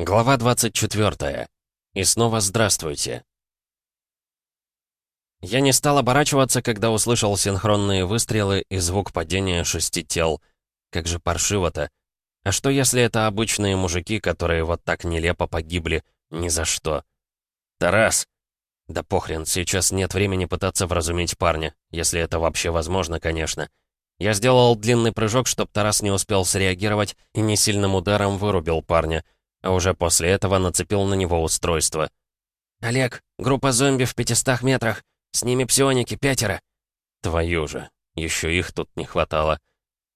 Глава 24. И снова здравствуйте. Я не стал оборачиваться, когда услышал синхронные выстрелы и звук падения шести тел. Как же паршиво-то. А что, если это обычные мужики, которые вот так нелепо погибли? Ни за что. «Тарас!» Да похрен, сейчас нет времени пытаться вразумить парня, если это вообще возможно, конечно. Я сделал длинный прыжок, чтоб Тарас не успел среагировать и не сильным ударом вырубил парня — а уже после этого нацепил на него устройство. «Олег, группа зомби в 500 метрах. С ними псионики, пятеро». «Твою же, еще их тут не хватало».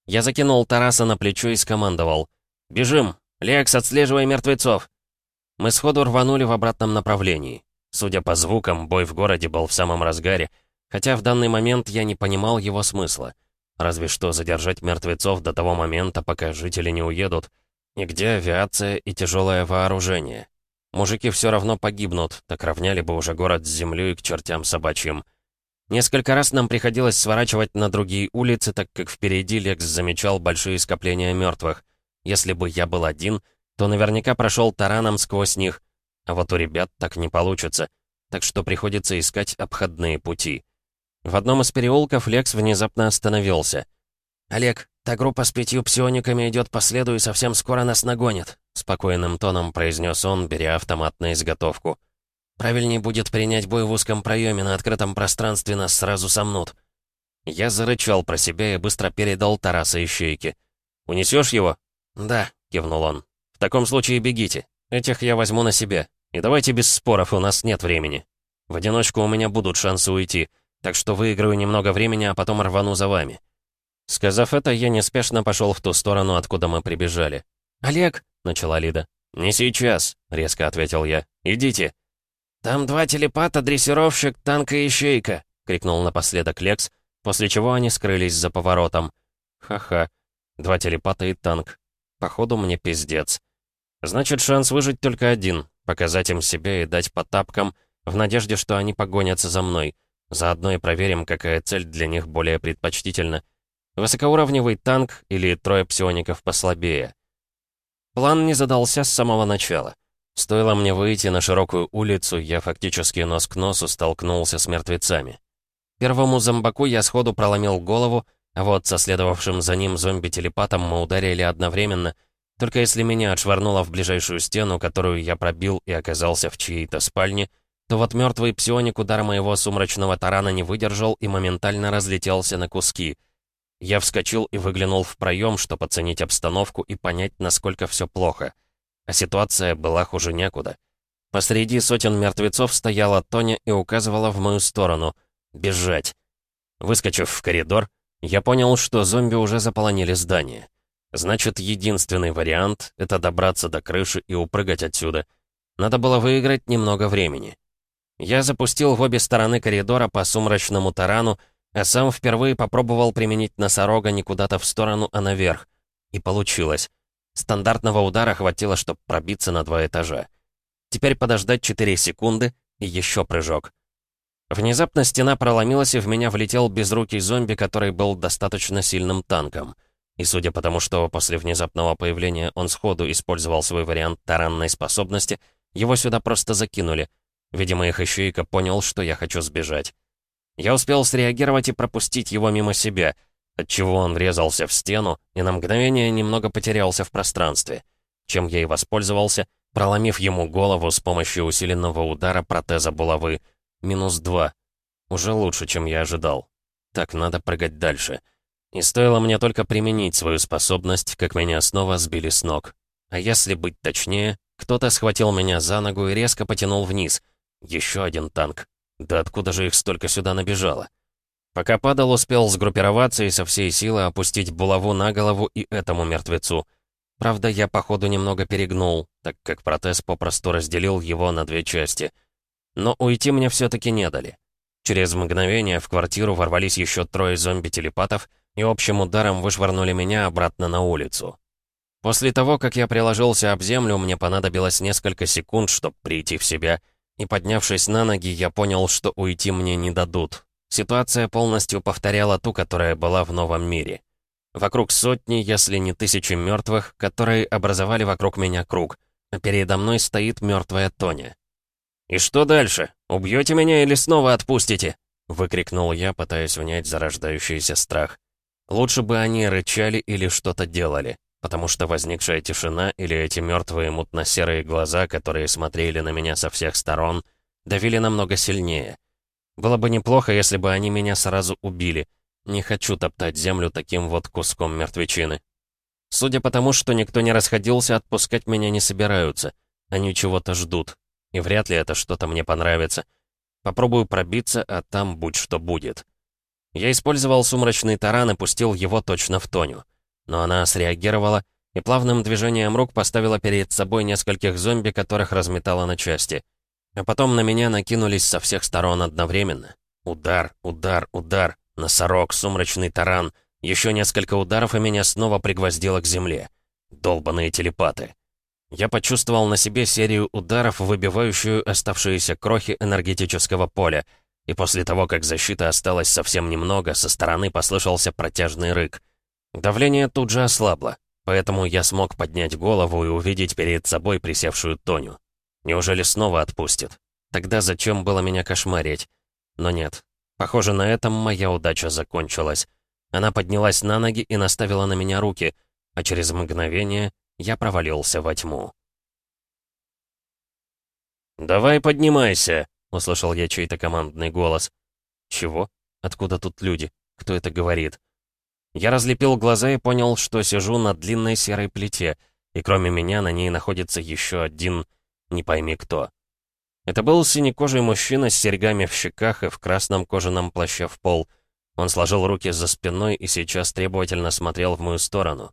Я закинул Тараса на плечо и скомандовал. «Бежим! Лекс, отслеживай мертвецов!» Мы сходу рванули в обратном направлении. Судя по звукам, бой в городе был в самом разгаре, хотя в данный момент я не понимал его смысла. Разве что задержать мертвецов до того момента, пока жители не уедут — и где авиация и тяжелое вооружение? Мужики все равно погибнут, так равняли бы уже город с землей к чертям собачьим. Несколько раз нам приходилось сворачивать на другие улицы, так как впереди Лекс замечал большие скопления мертвых. Если бы я был один, то наверняка прошел тараном сквозь них. А вот у ребят так не получится, так что приходится искать обходные пути. В одном из переулков Лекс внезапно остановился. «Олег, «Та группа с пятью псиониками идет по следу и совсем скоро нас нагонит», — спокойным тоном произнес он, беря автомат на изготовку. «Правильней будет принять бой в узком проеме, на открытом пространстве нас сразу сомнут». Я зарычал про себя и быстро передал Тараса ищейке. «Унесешь его?» «Да», — кивнул он. «В таком случае бегите. Этих я возьму на себя. И давайте без споров, у нас нет времени. В одиночку у меня будут шансы уйти, так что выиграю немного времени, а потом рвану за вами». Сказав это, я неспешно пошел в ту сторону, откуда мы прибежали. «Олег!» — начала Лида. «Не сейчас», — резко ответил я. «Идите». «Там два телепата, дрессировщик, танк и ищейка», — крикнул напоследок Лекс, после чего они скрылись за поворотом. «Ха-ха. Два телепата и танк. Походу, мне пиздец. Значит, шанс выжить только один — показать им себя и дать по тапкам, в надежде, что они погонятся за мной. Заодно и проверим, какая цель для них более предпочтительна. Высокоуровневый танк или трое псиоников послабее. План не задался с самого начала. Стоило мне выйти на широкую улицу, я фактически нос к носу столкнулся с мертвецами. Первому зомбаку я сходу проломил голову, а вот со следовавшим за ним зомби-телепатом мы ударили одновременно, только если меня отшвырнуло в ближайшую стену, которую я пробил и оказался в чьей-то спальне, то вот мертвый псионик удара моего сумрачного тарана не выдержал и моментально разлетелся на куски — я вскочил и выглянул в проем, чтобы оценить обстановку и понять, насколько все плохо. А ситуация была хуже некуда. Посреди сотен мертвецов стояла Тоня и указывала в мою сторону. «Бежать!» Выскочив в коридор, я понял, что зомби уже заполонили здание. Значит, единственный вариант — это добраться до крыши и упрыгать отсюда. Надо было выиграть немного времени. Я запустил в обе стороны коридора по сумрачному тарану, а сам впервые попробовал применить носорога не куда-то в сторону, а наверх. И получилось. Стандартного удара хватило, чтобы пробиться на два этажа. Теперь подождать 4 секунды и еще прыжок. Внезапно стена проломилась, и в меня влетел безрукий зомби, который был достаточно сильным танком. И судя по тому, что после внезапного появления он сходу использовал свой вариант таранной способности, его сюда просто закинули. Видимо, их ищейка понял, что я хочу сбежать. Я успел среагировать и пропустить его мимо себя, отчего он врезался в стену и на мгновение немного потерялся в пространстве, чем я и воспользовался, проломив ему голову с помощью усиленного удара протеза булавы. Минус два. Уже лучше, чем я ожидал. Так, надо прыгать дальше. И стоило мне только применить свою способность, как меня снова сбили с ног. А если быть точнее, кто-то схватил меня за ногу и резко потянул вниз. Еще один танк. Да откуда же их столько сюда набежало? Пока падал, успел сгруппироваться и со всей силы опустить булаву на голову и этому мертвецу. Правда, я, походу, немного перегнул, так как протез попросту разделил его на две части. Но уйти мне все-таки не дали. Через мгновение в квартиру ворвались еще трое зомби-телепатов и общим ударом вышвырнули меня обратно на улицу. После того, как я приложился об землю, мне понадобилось несколько секунд, чтобы прийти в себя — и поднявшись на ноги, я понял, что уйти мне не дадут. Ситуация полностью повторяла ту, которая была в новом мире. Вокруг сотни, если не тысячи мертвых, которые образовали вокруг меня круг. а передо мной стоит мертвая Тоня. «И что дальше? Убьете меня или снова отпустите?» — выкрикнул я, пытаясь унять зарождающийся страх. Лучше бы они рычали или что-то делали, потому что возникшая тишина или эти мертвые мутно-серые глаза, которые смотрели на меня со всех сторон, давили намного сильнее. Было бы неплохо, если бы они меня сразу убили. Не хочу топтать землю таким вот куском мертвечины. Судя по тому, что никто не расходился, отпускать меня не собираются. Они чего-то ждут. И вряд ли это что-то мне понравится. Попробую пробиться, а там будь что будет. Я использовал сумрачный таран и пустил его точно в Тоню. Но она среагировала и плавным движением рук поставила перед собой нескольких зомби, которых разметала на части. А потом на меня накинулись со всех сторон одновременно. Удар, удар, удар, носорог, сумрачный таран. Еще несколько ударов, и меня снова пригвоздило к земле. Долбаные телепаты. Я почувствовал на себе серию ударов, выбивающую оставшиеся крохи энергетического поля — и после того, как защиты осталось совсем немного, со стороны послышался протяжный рык. Давление тут же ослабло, поэтому я смог поднять голову и увидеть перед собой присевшую Тоню. Неужели снова отпустит? Тогда зачем было меня кошмарить? Но нет. Похоже, на этом моя удача закончилась. Она поднялась на ноги и наставила на меня руки, а через мгновение я провалился во тьму. «Давай поднимайся!» Услышал я чей-то командный голос. «Чего? Откуда тут люди? Кто это говорит?» Я разлепил глаза и понял, что сижу на длинной серой плите, и кроме меня на ней находится еще один не пойми кто. Это был синекожий мужчина с серьгами в щеках и в красном кожаном плаще в пол. Он сложил руки за спиной и сейчас требовательно смотрел в мою сторону.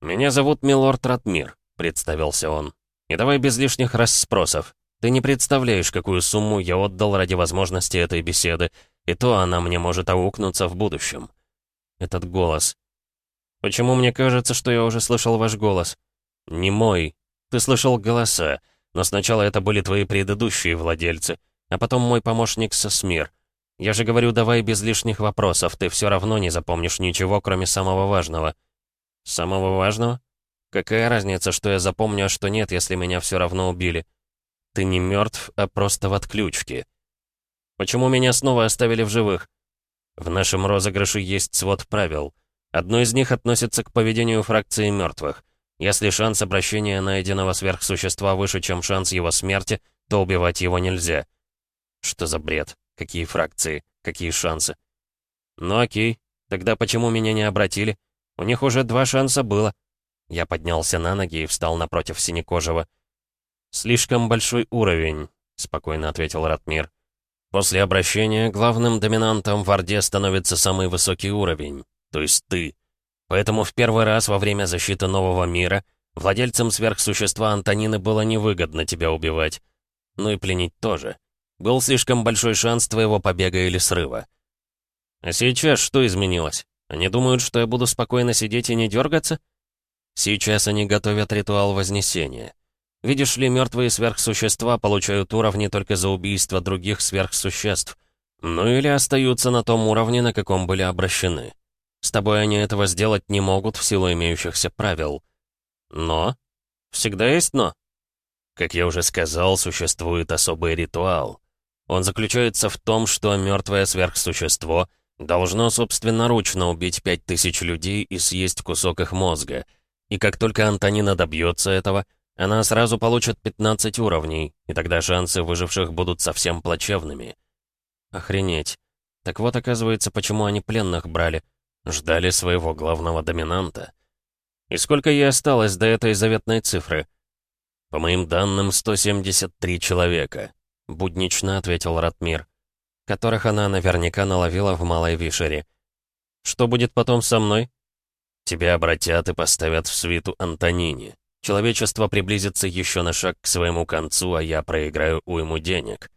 «Меня зовут Милорд Ратмир», — представился он. «И давай без лишних расспросов. Ты не представляешь, какую сумму я отдал ради возможности этой беседы, и то она мне может аукнуться в будущем. Этот голос. Почему мне кажется, что я уже слышал ваш голос? Не мой. Ты слышал голоса, но сначала это были твои предыдущие владельцы, а потом мой помощник Сосмир. Я же говорю, давай без лишних вопросов, ты все равно не запомнишь ничего, кроме самого важного. Самого важного? Какая разница, что я запомню, а что нет, если меня все равно убили? Ты не мертв, а просто в отключке. Почему меня снова оставили в живых? В нашем розыгрыше есть свод правил. Одно из них относится к поведению фракции мертвых. Если шанс обращения найденного сверхсущества выше, чем шанс его смерти, то убивать его нельзя. Что за бред? Какие фракции? Какие шансы? Ну окей, тогда почему меня не обратили? У них уже два шанса было. Я поднялся на ноги и встал напротив Синекожего. «Слишком большой уровень», — спокойно ответил Ратмир. «После обращения главным доминантом в Орде становится самый высокий уровень, то есть ты. Поэтому в первый раз во время защиты нового мира владельцам сверхсущества Антонины было невыгодно тебя убивать. Ну и пленить тоже. Был слишком большой шанс твоего побега или срыва. А сейчас что изменилось? Они думают, что я буду спокойно сидеть и не дергаться? Сейчас они готовят ритуал Вознесения. Видишь ли, мертвые сверхсущества получают уровни только за убийство других сверхсуществ. Ну или остаются на том уровне, на каком были обращены. С тобой они этого сделать не могут в силу имеющихся правил. Но? Всегда есть но. Как я уже сказал, существует особый ритуал. Он заключается в том, что мертвое сверхсущество должно собственноручно убить пять тысяч людей и съесть кусок их мозга. И как только Антонина добьется этого — она сразу получит 15 уровней, и тогда шансы выживших будут совсем плачевными. Охренеть. Так вот, оказывается, почему они пленных брали. Ждали своего главного доминанта. И сколько ей осталось до этой заветной цифры? По моим данным, 173 человека. Буднично ответил Ратмир. Которых она наверняка наловила в Малой Вишере. Что будет потом со мной? Тебя обратят и поставят в свиту Антонине. Человечество приблизится еще на шаг к своему концу, а я проиграю уйму денег.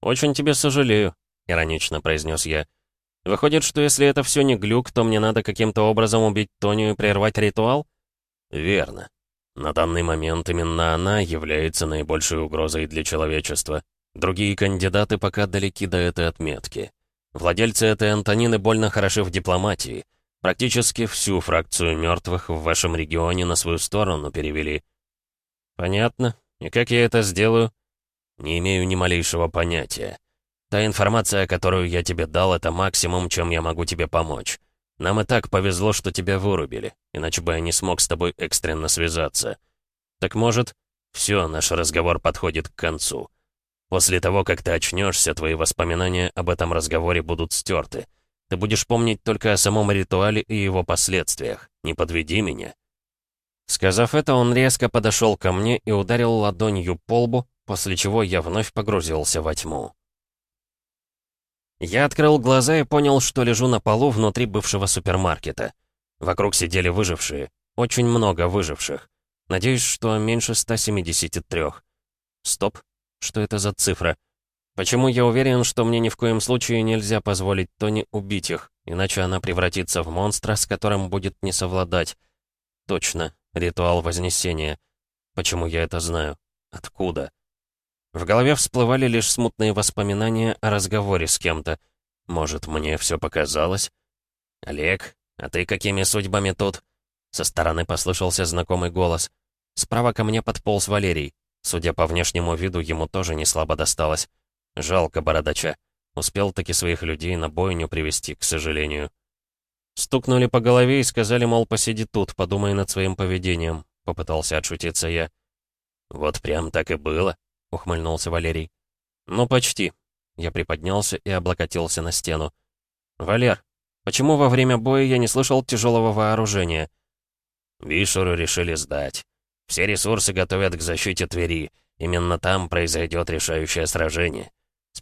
«Очень тебе сожалею», — иронично произнес я. «Выходит, что если это все не глюк, то мне надо каким-то образом убить Тоню и прервать ритуал?» «Верно. На данный момент именно она является наибольшей угрозой для человечества. Другие кандидаты пока далеки до этой отметки. Владельцы этой Антонины больно хороши в дипломатии. Практически всю фракцию мертвых в вашем регионе на свою сторону перевели. «Понятно. И как я это сделаю?» «Не имею ни малейшего понятия. Та информация, которую я тебе дал, это максимум, чем я могу тебе помочь. Нам и так повезло, что тебя вырубили, иначе бы я не смог с тобой экстренно связаться. Так может, все, наш разговор подходит к концу. После того, как ты очнешься, твои воспоминания об этом разговоре будут стерты. Ты будешь помнить только о самом ритуале и его последствиях. Не подведи меня». Сказав это, он резко подошел ко мне и ударил ладонью по лбу, после чего я вновь погрузился во тьму. Я открыл глаза и понял, что лежу на полу внутри бывшего супермаркета. Вокруг сидели выжившие. Очень много выживших. Надеюсь, что меньше 173. Стоп. Что это за цифра? Почему я уверен, что мне ни в коем случае нельзя позволить Тони убить их, иначе она превратится в монстра, с которым будет не совладать? Точно. Ритуал Вознесения. Почему я это знаю? Откуда? В голове всплывали лишь смутные воспоминания о разговоре с кем-то. Может, мне все показалось? «Олег, а ты какими судьбами тут?» Со стороны послышался знакомый голос. Справа ко мне подполз Валерий. Судя по внешнему виду, ему тоже не слабо досталось. Жалко бородача. Успел таки своих людей на бойню привести, к сожалению. Стукнули по голове и сказали, мол, посиди тут, подумай над своим поведением. Попытался отшутиться я. «Вот прям так и было», ухмыльнулся Валерий. «Ну, почти». Я приподнялся и облокотился на стену. «Валер, почему во время боя я не слышал тяжелого вооружения?» Вишеру решили сдать. Все ресурсы готовят к защите Твери. Именно там произойдет решающее сражение.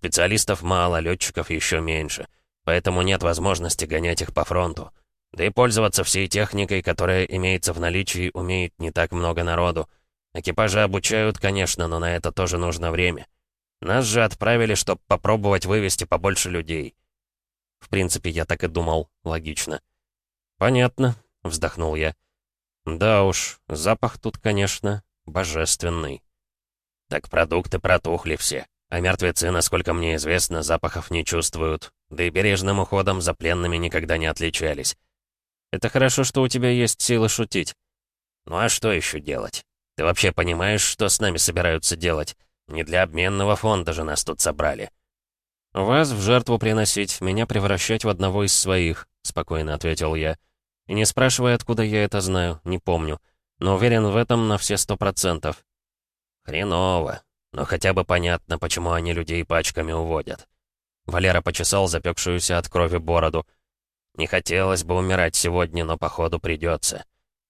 Специалистов мало, летчиков еще меньше. Поэтому нет возможности гонять их по фронту. Да и пользоваться всей техникой, которая имеется в наличии, умеет не так много народу. Экипажи обучают, конечно, но на это тоже нужно время. Нас же отправили, чтобы попробовать вывести побольше людей. В принципе, я так и думал. Логично. «Понятно», — вздохнул я. «Да уж, запах тут, конечно, божественный». «Так продукты протухли все, а мертвецы, насколько мне известно, запахов не чувствуют, да и бережным уходом за пленными никогда не отличались. Это хорошо, что у тебя есть силы шутить. Ну а что еще делать? Ты вообще понимаешь, что с нами собираются делать? Не для обменного фонда же нас тут собрали». «Вас в жертву приносить, меня превращать в одного из своих», — спокойно ответил я. «И не спрашивай, откуда я это знаю, не помню. Но уверен в этом на все сто процентов». «Хреново. Но хотя бы понятно, почему они людей пачками уводят». Валера почесал запекшуюся от крови бороду. «Не хотелось бы умирать сегодня, но походу придется.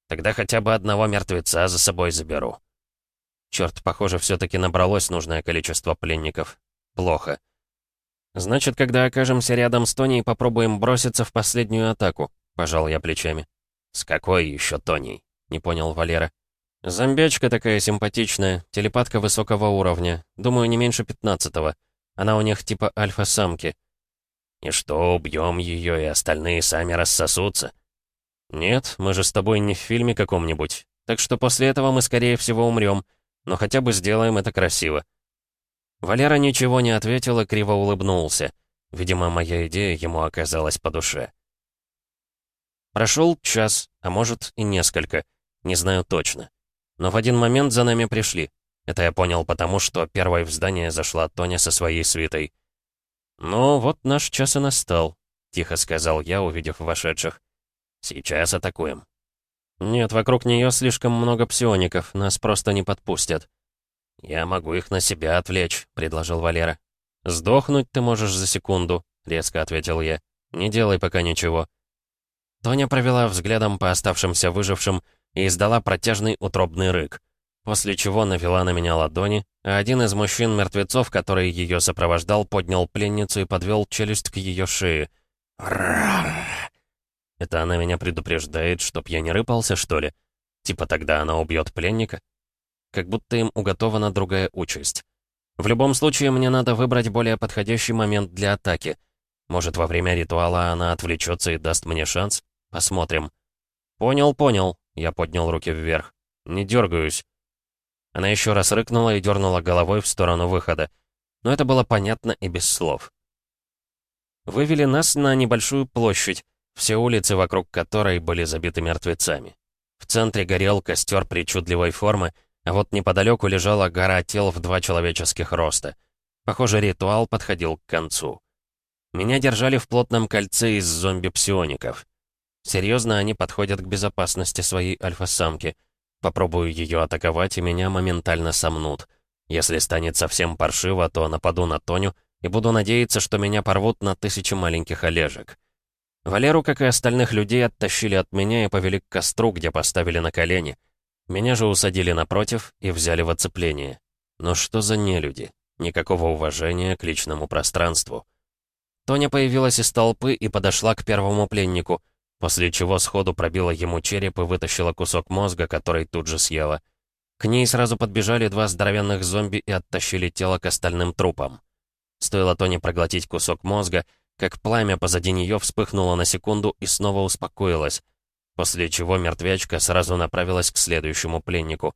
Тогда хотя бы одного мертвеца за собой заберу. Черт, похоже, все-таки набралось нужное количество пленников. Плохо. Значит, когда окажемся рядом с Тоней, попробуем броситься в последнюю атаку. Пожал я плечами. С какой еще Тоней? Не понял Валера. Зомбячка такая симпатичная, телепатка высокого уровня. Думаю, не меньше пятнадцатого. Она у них типа альфа-самки. И что, убьем ее, и остальные сами рассосутся? «Нет, мы же с тобой не в фильме каком-нибудь. Так что после этого мы, скорее всего, умрем. Но хотя бы сделаем это красиво». Валера ничего не ответил и криво улыбнулся. Видимо, моя идея ему оказалась по душе. Прошел час, а может и несколько. Не знаю точно. Но в один момент за нами пришли. Это я понял потому, что первой в здание зашла Тоня со своей свитой. «Ну, вот наш час и настал», — тихо сказал я, увидев вошедших. Сейчас атакуем. Нет, вокруг нее слишком много псиоников, нас просто не подпустят. Я могу их на себя отвлечь, предложил Валера. Сдохнуть ты можешь за секунду, резко ответил я. Не делай пока ничего. Тоня провела взглядом по оставшимся выжившим и издала протяжный утробный рык, после чего навела на меня ладони, а один из мужчин-мертвецов, который ее сопровождал, поднял пленницу и подвел челюсть к ее шее. Это она меня предупреждает, чтоб я не рыпался, что ли? Типа тогда она убьет пленника? Как будто им уготована другая участь. В любом случае, мне надо выбрать более подходящий момент для атаки. Может, во время ритуала она отвлечется и даст мне шанс? Посмотрим. Понял, понял. Я поднял руки вверх. Не дергаюсь. Она еще раз рыкнула и дернула головой в сторону выхода. Но это было понятно и без слов. Вывели нас на небольшую площадь, все улицы вокруг которой были забиты мертвецами. В центре горел костер причудливой формы, А вот неподалеку лежала гора тел в два человеческих роста. Похоже, ритуал подходил к концу. Меня держали в плотном кольце из зомби-псиоников. Серьезно, они подходят к безопасности своей альфа-самки. Попробую ее атаковать, и меня моментально сомнут. Если станет совсем паршиво, то нападу на Тоню и буду надеяться, что меня порвут на тысячи маленьких Олежек. Валеру, как и остальных людей, оттащили от меня и повели к костру, где поставили на колени. Меня же усадили напротив и взяли в оцепление. Но что за нелюди? Никакого уважения к личному пространству. Тоня появилась из толпы и подошла к первому пленнику — после чего сходу пробила ему череп и вытащила кусок мозга, который тут же съела. К ней сразу подбежали два здоровенных зомби и оттащили тело к остальным трупам. Стоило Тони проглотить кусок мозга, как пламя позади нее вспыхнуло на секунду и снова успокоилось, после чего мертвячка сразу направилась к следующему пленнику.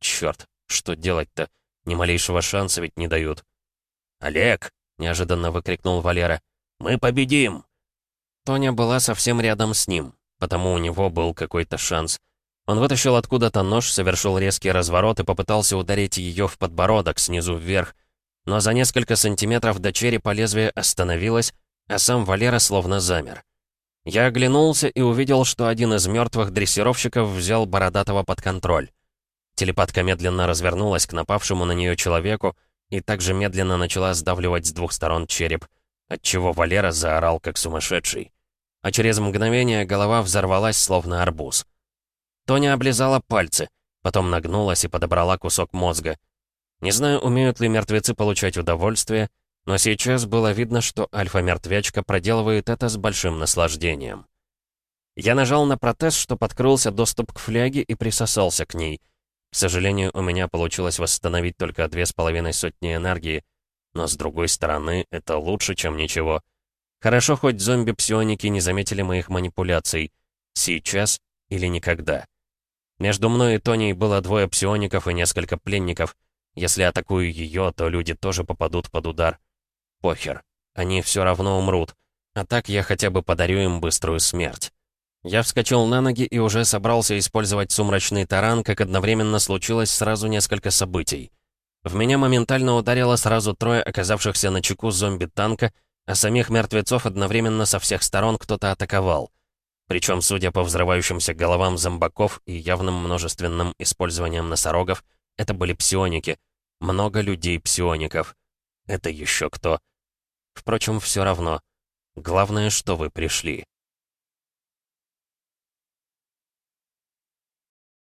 Черт, что делать-то? Ни малейшего шанса ведь не дают. «Олег!» — неожиданно выкрикнул Валера. «Мы победим!» Тоня была совсем рядом с ним, потому у него был какой-то шанс. Он вытащил откуда-то нож, совершил резкий разворот и попытался ударить ее в подбородок снизу вверх. Но за несколько сантиметров до черепа лезвие остановилось, а сам Валера словно замер. Я оглянулся и увидел, что один из мертвых дрессировщиков взял Бородатого под контроль. Телепатка медленно развернулась к напавшему на нее человеку и также медленно начала сдавливать с двух сторон череп — отчего Валера заорал как сумасшедший. А через мгновение голова взорвалась, словно арбуз. Тоня облизала пальцы, потом нагнулась и подобрала кусок мозга. Не знаю, умеют ли мертвецы получать удовольствие, но сейчас было видно, что альфа-мертвячка проделывает это с большим наслаждением. Я нажал на протез, чтобы открылся доступ к фляге и присосался к ней. К сожалению, у меня получилось восстановить только две с половиной сотни энергии, но с другой стороны, это лучше, чем ничего. Хорошо, хоть зомби-псионики не заметили моих манипуляций. Сейчас или никогда. Между мной и Тоней было двое псиоников и несколько пленников. Если атакую ее, то люди тоже попадут под удар. Похер. Они все равно умрут. А так я хотя бы подарю им быструю смерть. Я вскочил на ноги и уже собрался использовать сумрачный таран, как одновременно случилось сразу несколько событий. В меня моментально ударило сразу трое оказавшихся на чеку зомби-танка, а самих мертвецов одновременно со всех сторон кто-то атаковал. Причем, судя по взрывающимся головам зомбаков и явным множественным использованием носорогов, это были псионики. Много людей-псиоников. Это еще кто? Впрочем, все равно. Главное, что вы пришли.